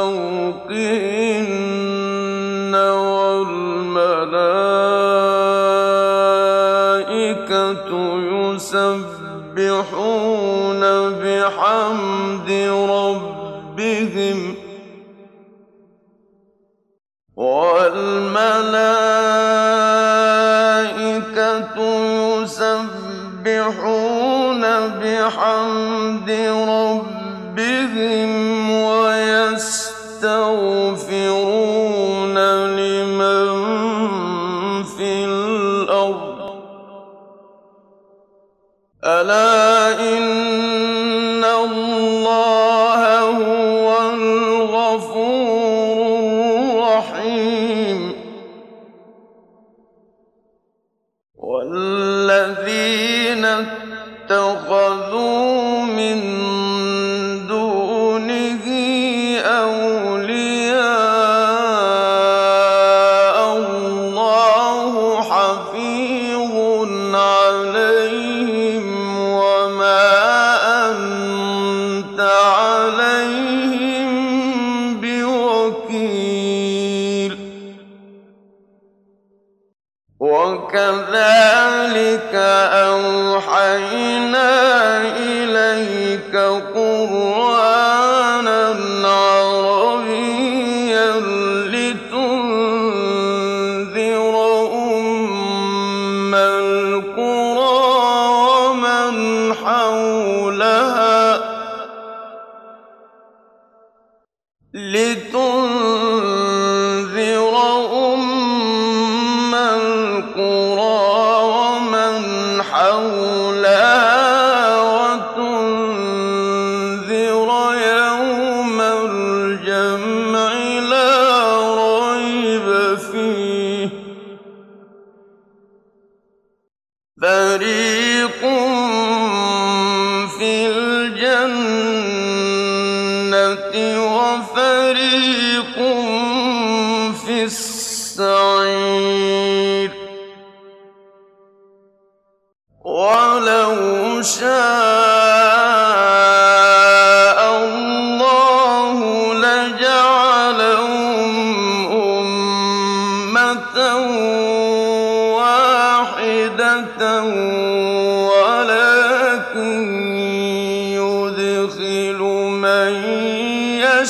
فوقهن والملائكة يسبحون بحمد ربهم والملائكة يسبحون بحمد ربهم وكذلك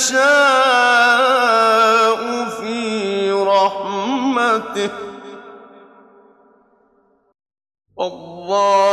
يشاء في رحمته. والله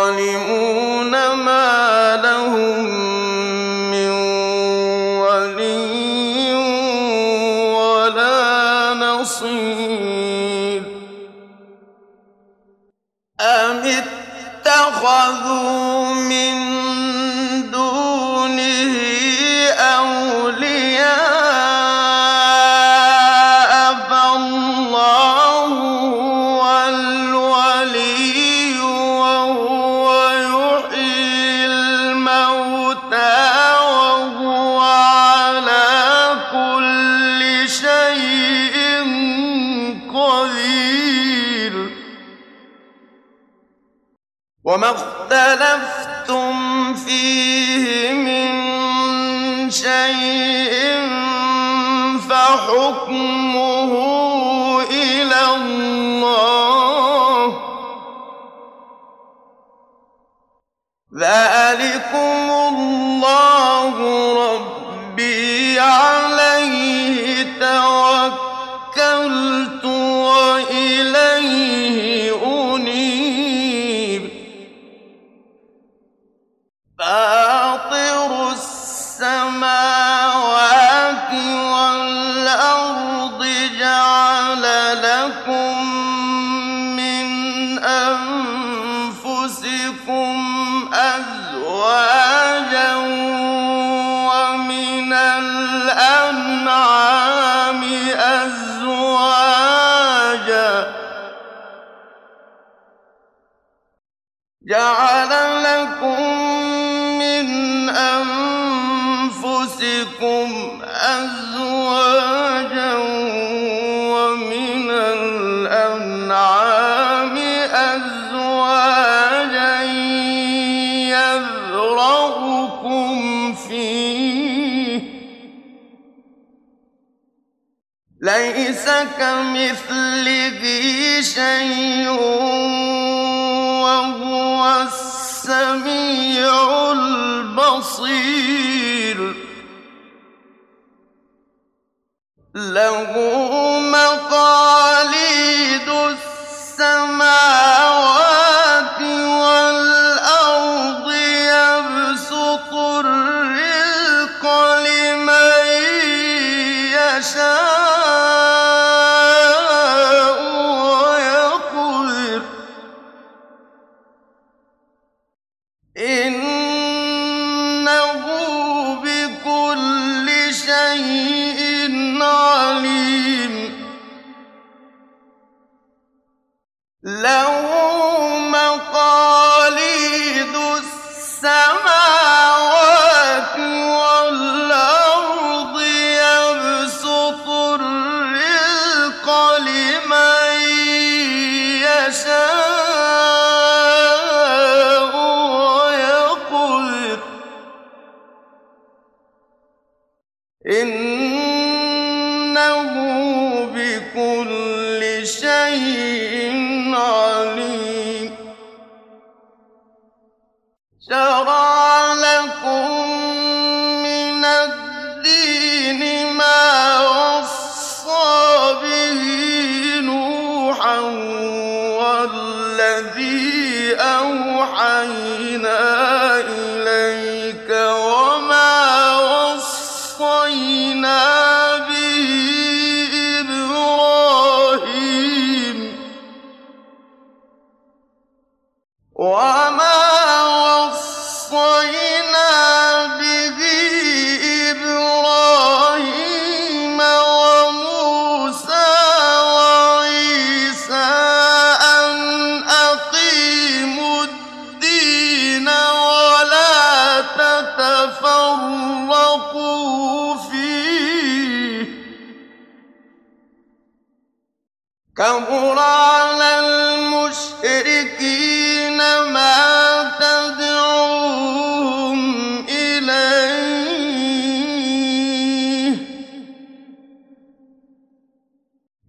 اختلفتم فيه من شيء فحكمه إلى الله. أنفسكم أزواجا ومن الأنعام أزواجا يذرأكم فيه. ليس كمثله شيء وهو السميع البصير. له مقاليد السماء يَكُنْ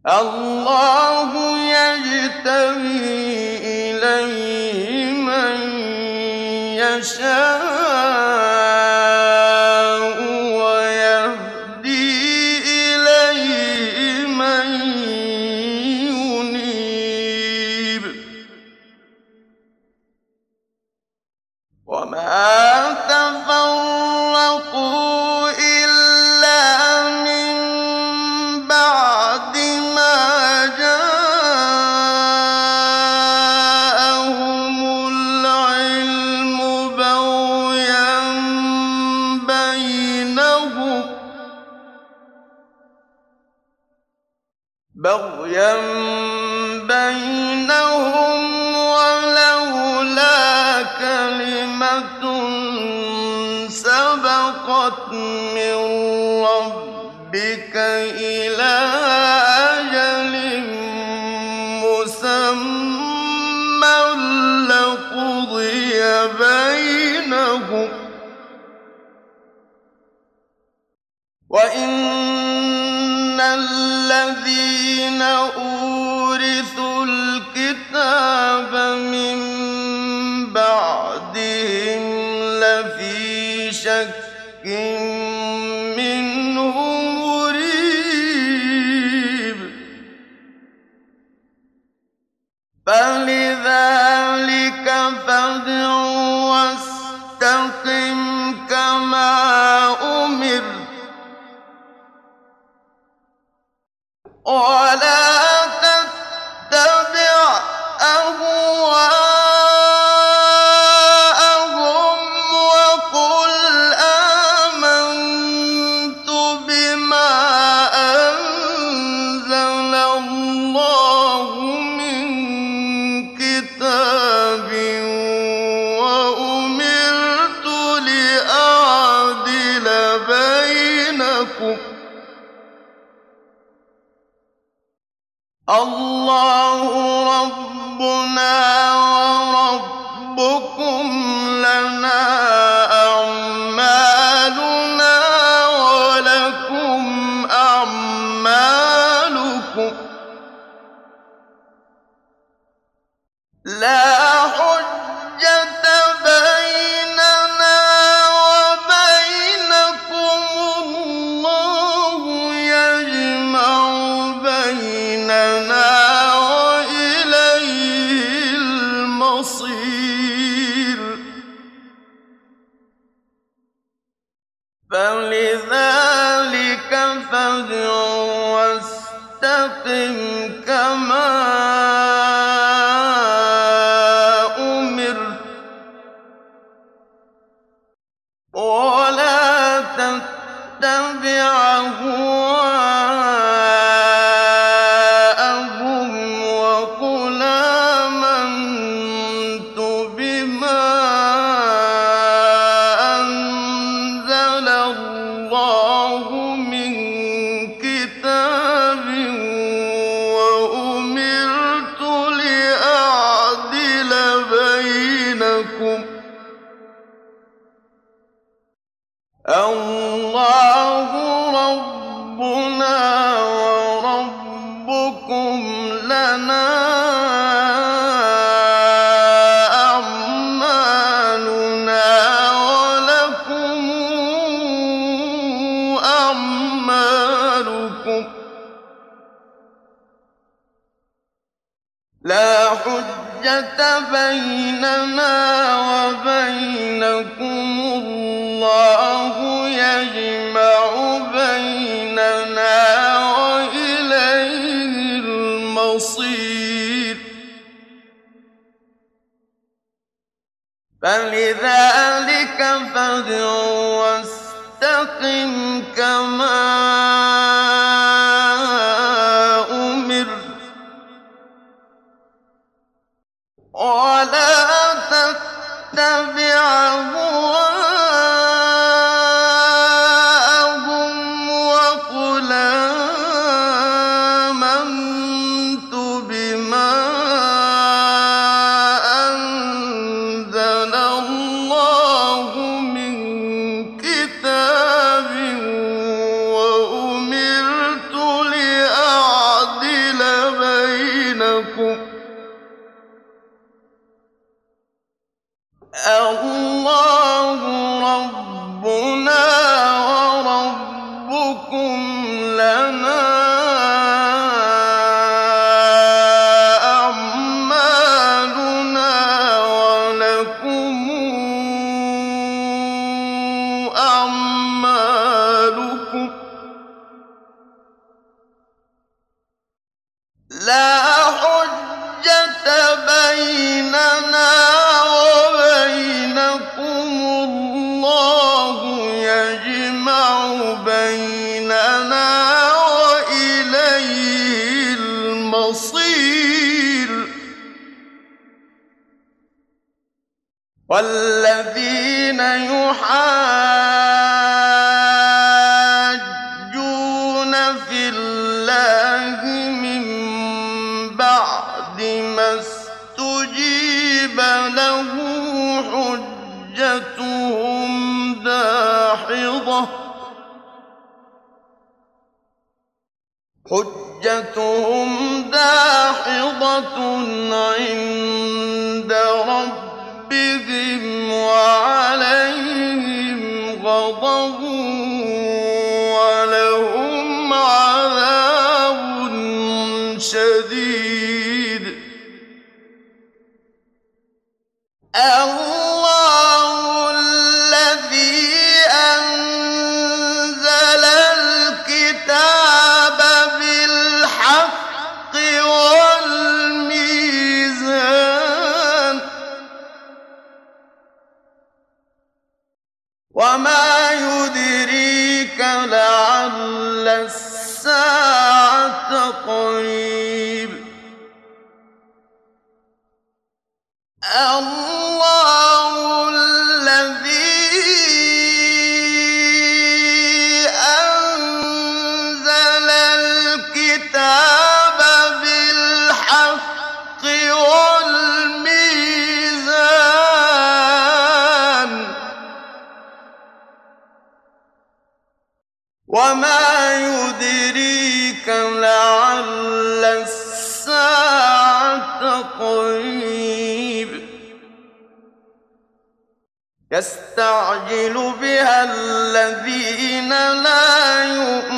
الله يجتبي إليه من يشاء. الذين أورثوا ولا لنا فلذلك فادع واستقم كما بينكم وقلوبهم داحضة عند ربهم وعليهم غضب ولهم عذاب شديد الغيب الله يستعجل بها الذين لا يؤمنون.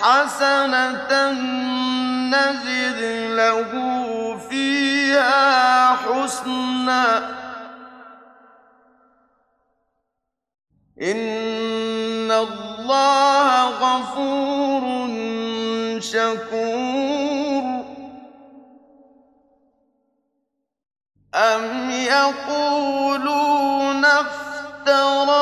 حسنة نزد له فيها حسنا. إن الله غفور شكور. أم يقولون افتراه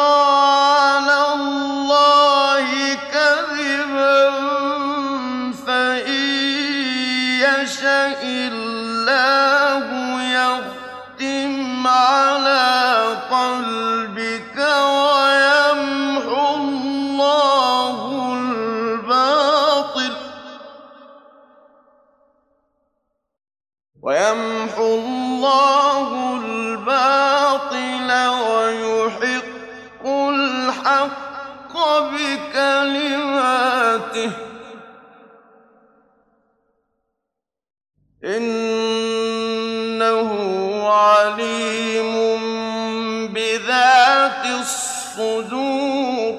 الصدور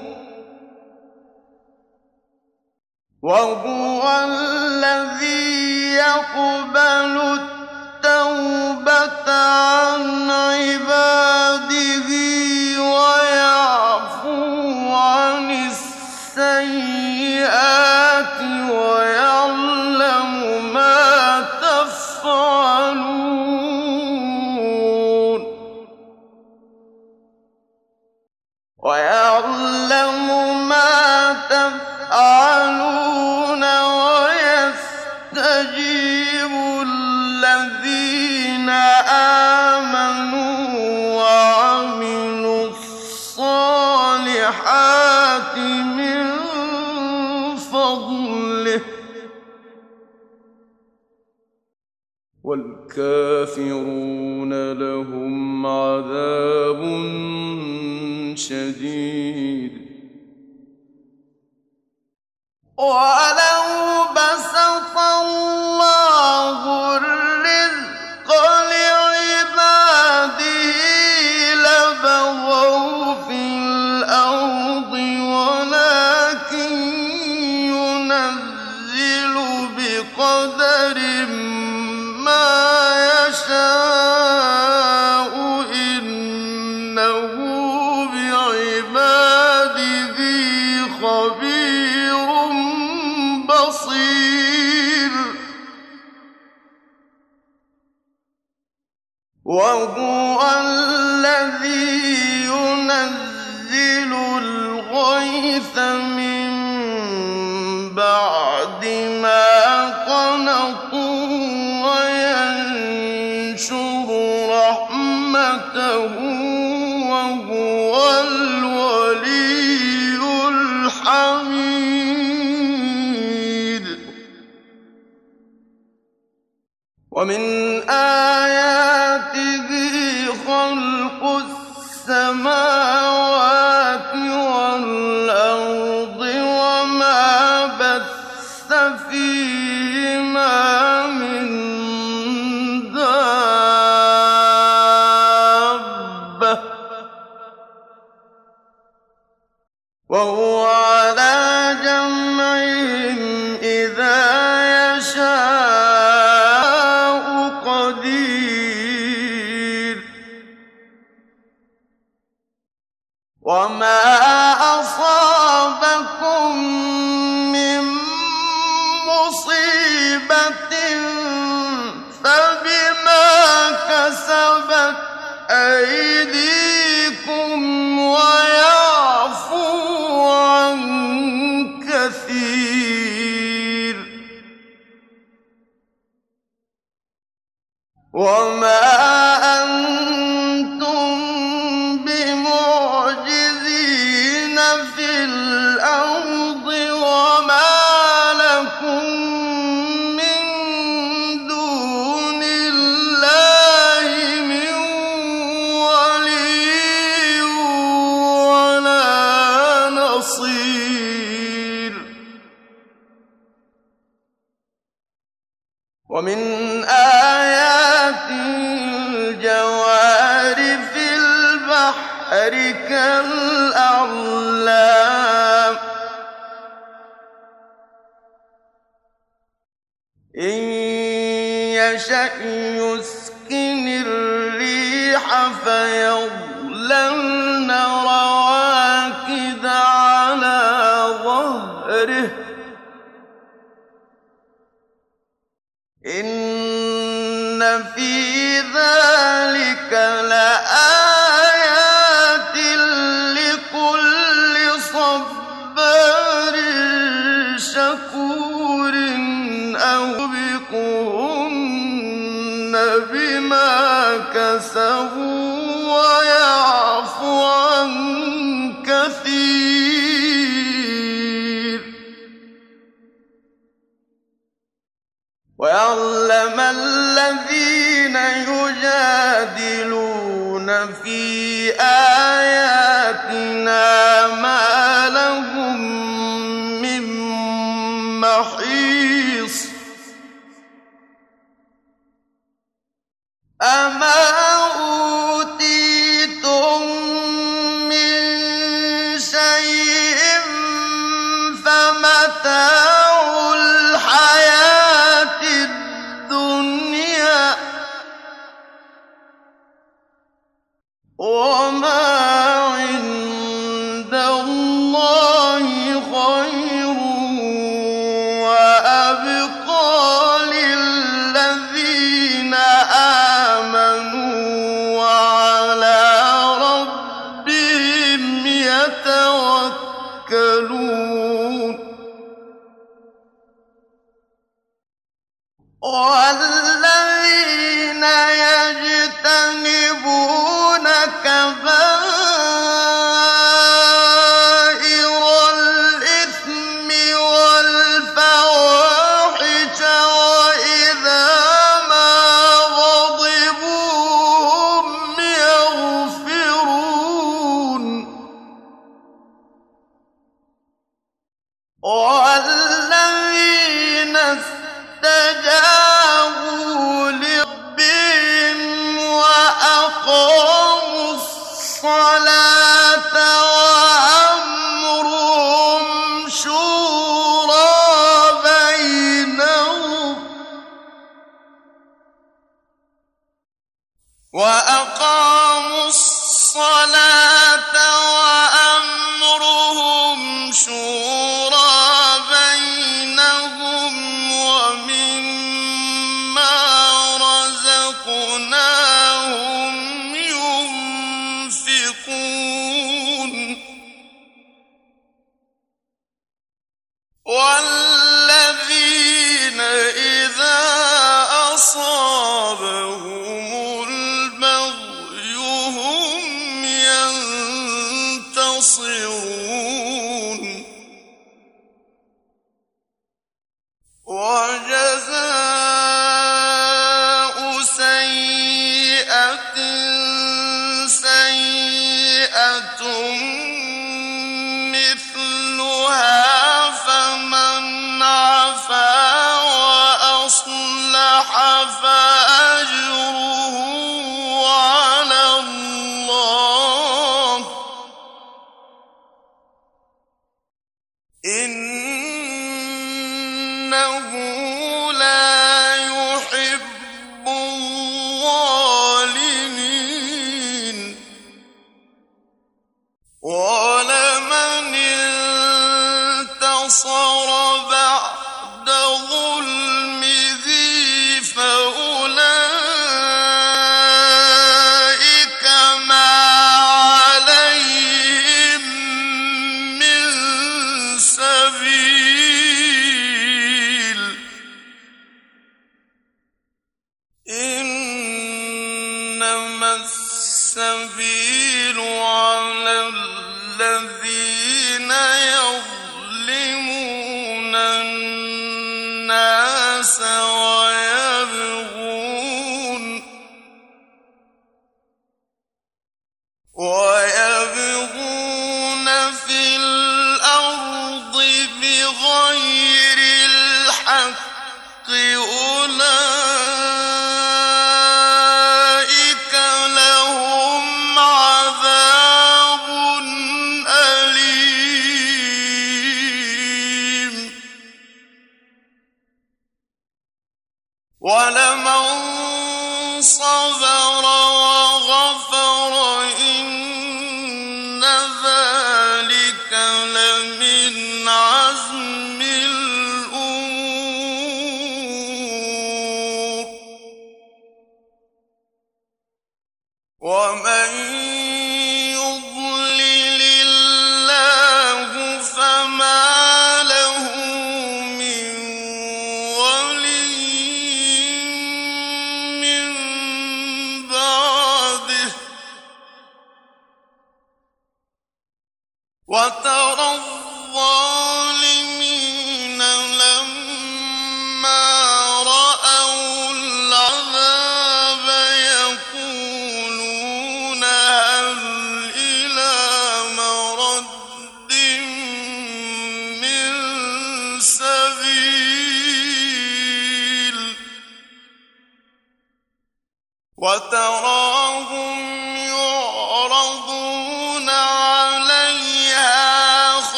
وهو الذي يقبل التوبة عن عباده. ويعلم ولا ثم كَسَبُوا يَتَوَكَّلُونَ.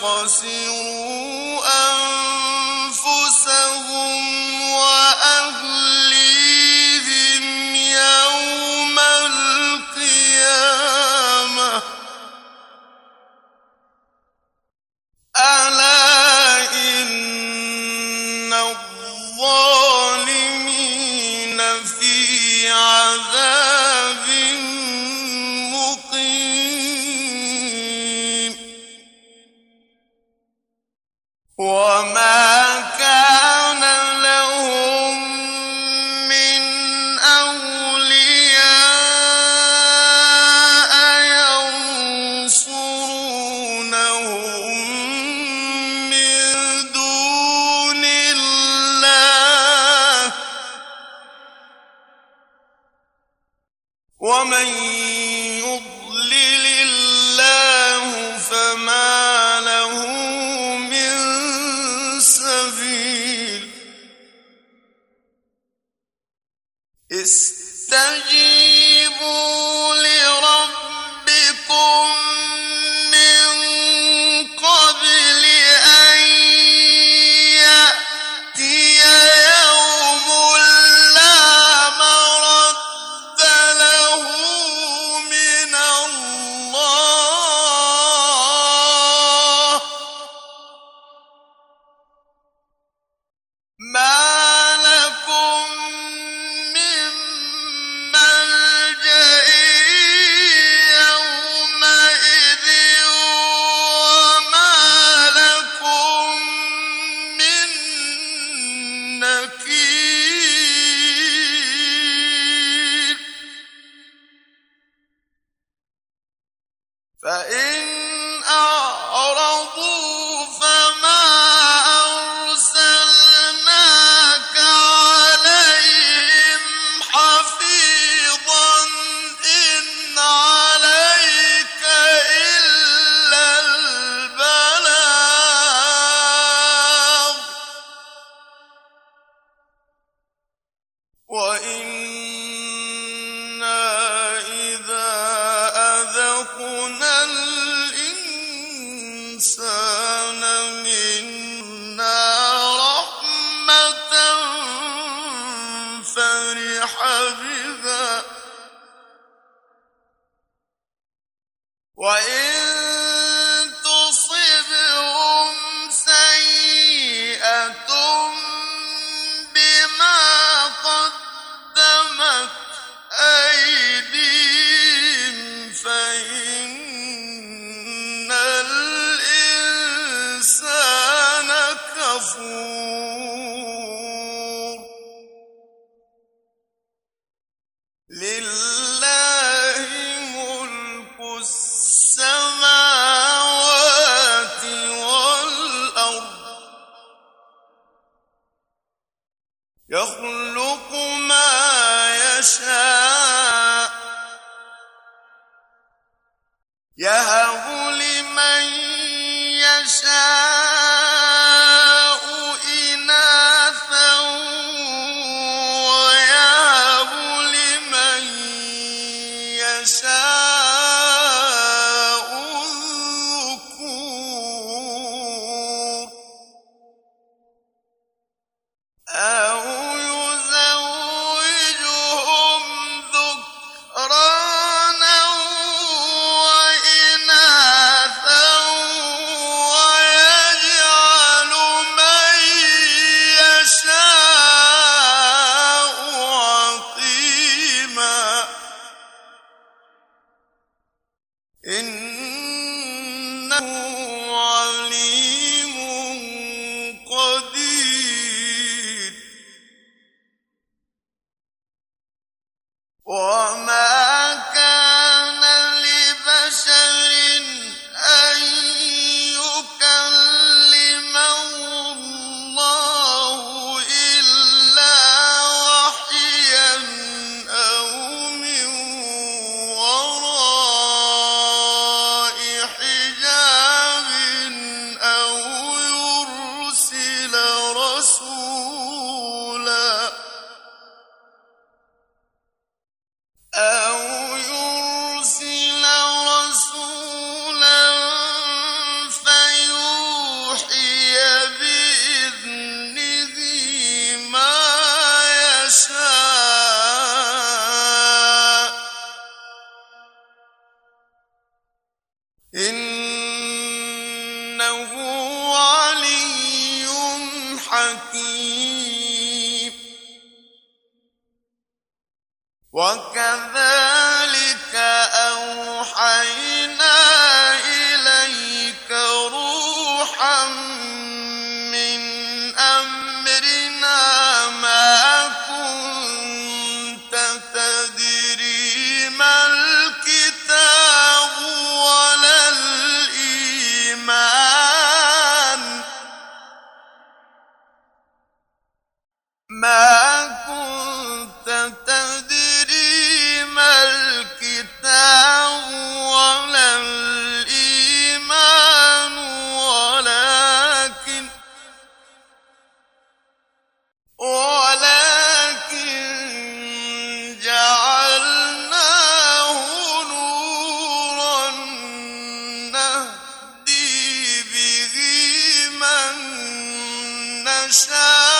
خسروا. نشاء